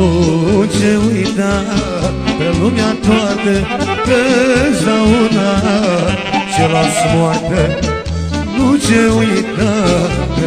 Nu ce uita pe lumea toată Că-ți dau una ce las moartă Nu ce uita pe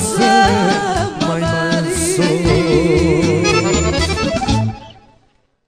Să